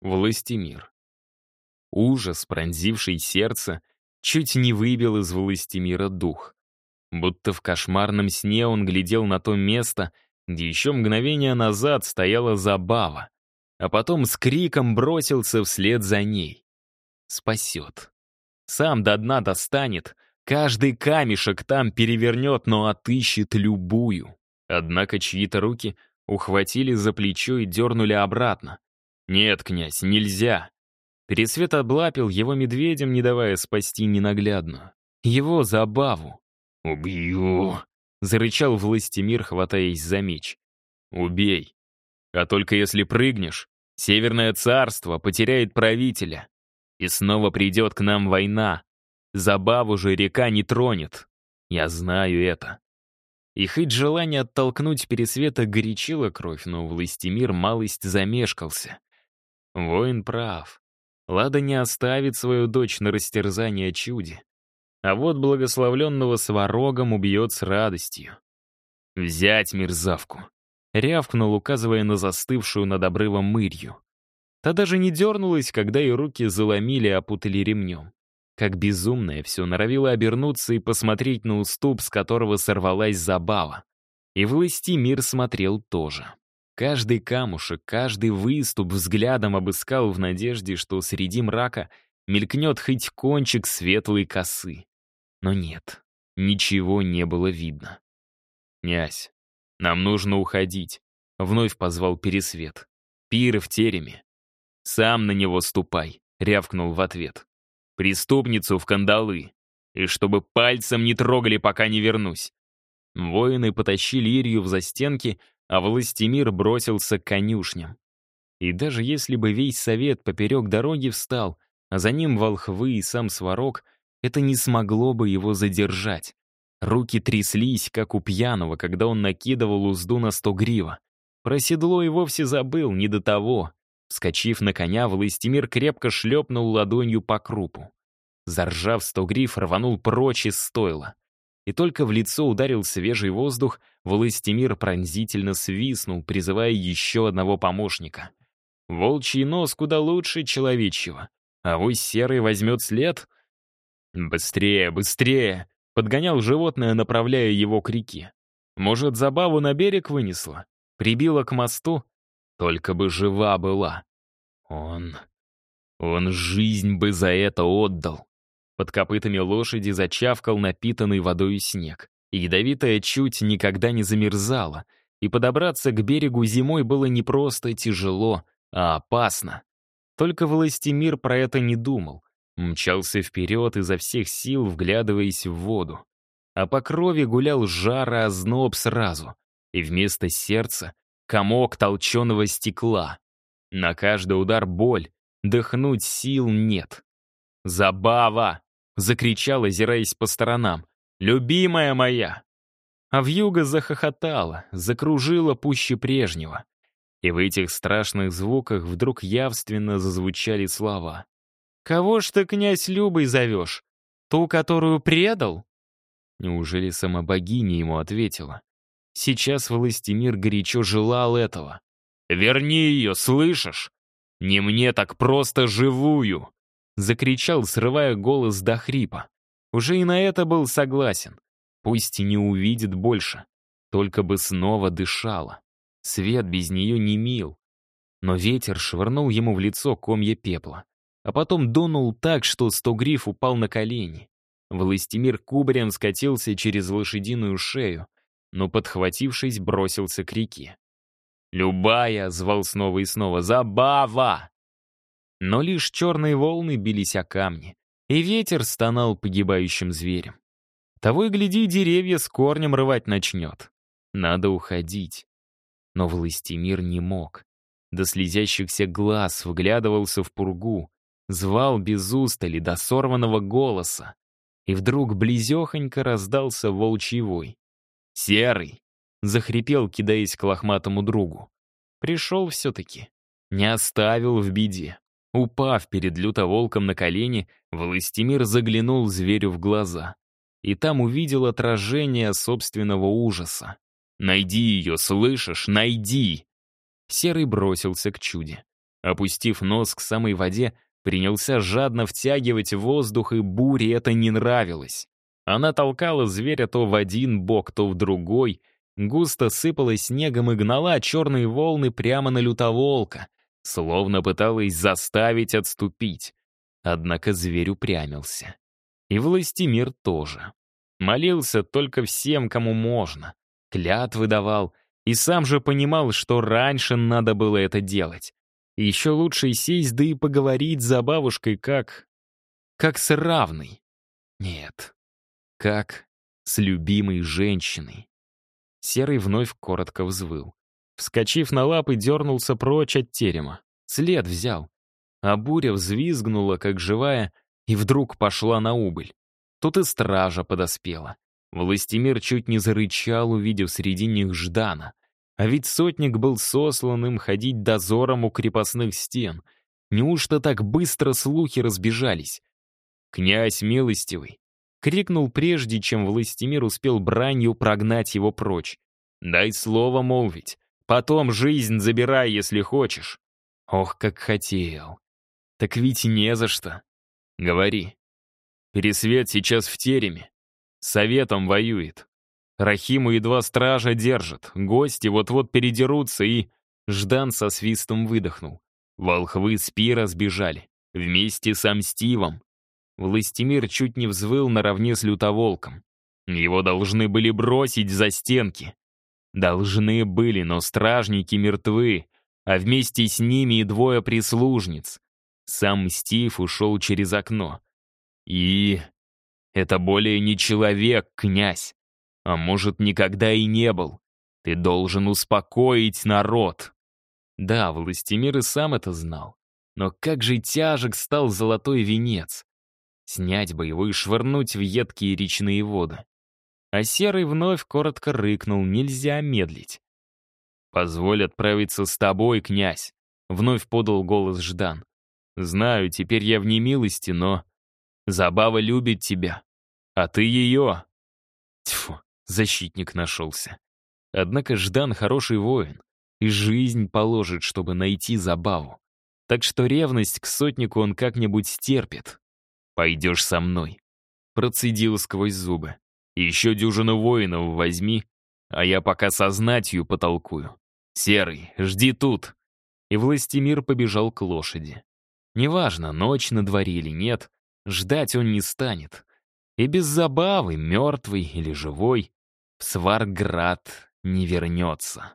Властимир. Ужас, пронзивший сердце, чуть не выбил из Властимира дух. Будто в кошмарном сне он глядел на то место, где еще мгновение назад стояла забава, а потом с криком бросился вслед за ней. Спасет. Сам до дна достанет, каждый камешек там перевернет, но отыщет любую. Однако чьи-то руки ухватили за плечо и дернули обратно. «Нет, князь, нельзя!» Пересвет облапил его медведем, не давая спасти ненаглядную. Его забаву. «Убью!» — зарычал Властимир, хватаясь за меч. «Убей! А только если прыгнешь, Северное царство потеряет правителя, и снова придет к нам война. Забаву же река не тронет. Я знаю это». И хоть желание оттолкнуть Пересвета горячило кровь, но Властимир малость замешкался. Воин прав. Лада не оставит свою дочь на растерзание чуди. А вот благословленного сварогом убьет с радостью. «Взять мерзавку!» — рявкнул, указывая на застывшую над обрывом мырью. Та даже не дернулась, когда ее руки заломили и опутали ремнем. Как безумная, все норовила обернуться и посмотреть на уступ, с которого сорвалась забава. И власти мир смотрел тоже. Каждый камушек, каждый выступ взглядом обыскал в надежде, что среди мрака мелькнет хоть кончик светлой косы. Но нет, ничего не было видно. «Князь, нам нужно уходить», — вновь позвал Пересвет. «Пир в тереме». «Сам на него ступай», — рявкнул в ответ. «Преступницу в кандалы. И чтобы пальцем не трогали, пока не вернусь». Воины потащили Ирью в застенки, а Властимир бросился к конюшням. И даже если бы весь совет поперек дороги встал, а за ним волхвы и сам сварог, это не смогло бы его задержать. Руки тряслись, как у пьяного, когда он накидывал узду на сто грива. Про седло и вовсе забыл, не до того. Вскочив на коня, Властимир крепко шлепнул ладонью по крупу. Заржав сто гриф, рванул прочь из стойла и только в лицо ударил свежий воздух, Властимир пронзительно свистнул, призывая еще одного помощника. Волчий нос куда лучше человечьего. А вось серый возьмет след? «Быстрее, быстрее!» — подгонял животное, направляя его к реке. Может, забаву на берег вынесла? Прибила к мосту? Только бы жива была. Он... Он жизнь бы за это отдал. Под копытами лошади зачавкал напитанный водой снег. Ядовитая чуть никогда не замерзала, и подобраться к берегу зимой было не просто тяжело, а опасно. Только Властимир про это не думал. Мчался вперед изо всех сил, вглядываясь в воду. А по крови гулял жар и озноб сразу. И вместо сердца — комок толченого стекла. На каждый удар боль, дыхнуть сил нет. «Забава!» Закричал, озираясь по сторонам. «Любимая моя!» А вьюга захохотала, закружила пуще прежнего. И в этих страшных звуках вдруг явственно зазвучали слова. «Кого ж ты, князь Любой, зовешь? Ту, которую предал?» Неужели сама богиня ему ответила? Сейчас Властимир горячо желал этого. «Верни ее, слышишь? Не мне так просто живую!» Закричал, срывая голос до хрипа. Уже и на это был согласен. Пусть и не увидит больше. Только бы снова дышала. Свет без нее не мил. Но ветер швырнул ему в лицо комья пепла. А потом дунул так, что стогриф упал на колени. Властимир кубарем скатился через лошадиную шею, но, подхватившись, бросился к реке. «Любая!» — звал снова и снова. «Забава!» Но лишь черные волны бились о камни, и ветер стонал погибающим зверем. Того и гляди, деревья с корнем рвать начнет. Надо уходить. Но Властимир не мог. До слезящихся глаз вглядывался в пургу, звал без устали до сорванного голоса. И вдруг близехонько раздался волчий вой. «Серый!» — захрипел, кидаясь к лохматому другу. Пришел все-таки. Не оставил в беде. Упав перед лютоволком на колени, Властимир заглянул зверю в глаза. И там увидел отражение собственного ужаса. «Найди ее, слышишь? Найди!» Серый бросился к чуде. Опустив нос к самой воде, принялся жадно втягивать воздух, и буре это не нравилось. Она толкала зверя то в один бок, то в другой, густо сыпалась снегом и гнала черные волны прямо на лютоволка, словно пыталась заставить отступить. Однако зверь упрямился. И властимир тоже. Молился только всем, кому можно. Клятвы давал, и сам же понимал, что раньше надо было это делать. И еще лучше сесть, да и поговорить за бабушкой как... как с равной. Нет, как с любимой женщиной. Серый вновь коротко взвыл. Вскочив на лапы, дернулся прочь от терема. След взял. А буря взвизгнула, как живая, и вдруг пошла на убыль. Тут и стража подоспела. Властимир чуть не зарычал, увидев среди них Ждана. А ведь сотник был сослан им ходить дозором у крепостных стен. Неужто так быстро слухи разбежались? «Князь милостивый!» — крикнул прежде, чем Властимир успел бранью прогнать его прочь. «Дай слово молвить. Потом жизнь забирай, если хочешь». Ох, как хотел. Так ведь не за что. Говори. Пересвет сейчас в тереме. Советом воюет. Рахиму едва стража держит. Гости вот-вот передерутся и... Ждан со свистом выдохнул. Волхвы с пира сбежали. Вместе с Амстивом. Властимир чуть не взвыл наравне с лютоволком. Его должны были бросить за стенки. Должны были, но стражники мертвы, а вместе с ними и двое прислужниц. Сам Стив ушел через окно. И... Это более не человек, князь. А может, никогда и не был. Ты должен успокоить народ. Да, Властимир и сам это знал. Но как же тяжек стал золотой венец. Снять бы его и швырнуть в едкие речные воды. А Серый вновь коротко рыкнул, нельзя медлить. «Позволь отправиться с тобой, князь», — вновь подал голос Ждан. «Знаю, теперь я в немилости, но Забава любит тебя, а ты ее. Тьфу, защитник нашелся. Однако Ждан хороший воин, и жизнь положит, чтобы найти Забаву. Так что ревность к сотнику он как-нибудь стерпит. «Пойдешь со мной», — процедил сквозь зубы. «Еще дюжину воинов возьми, а я пока со потолкую. Серый, жди тут». И Властимир побежал к лошади. Неважно, ночь на дворе или нет, Ждать он не станет. И без забавы, мертвый или живой, в Сварград не вернется.